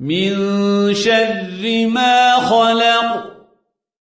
من شر ما خلق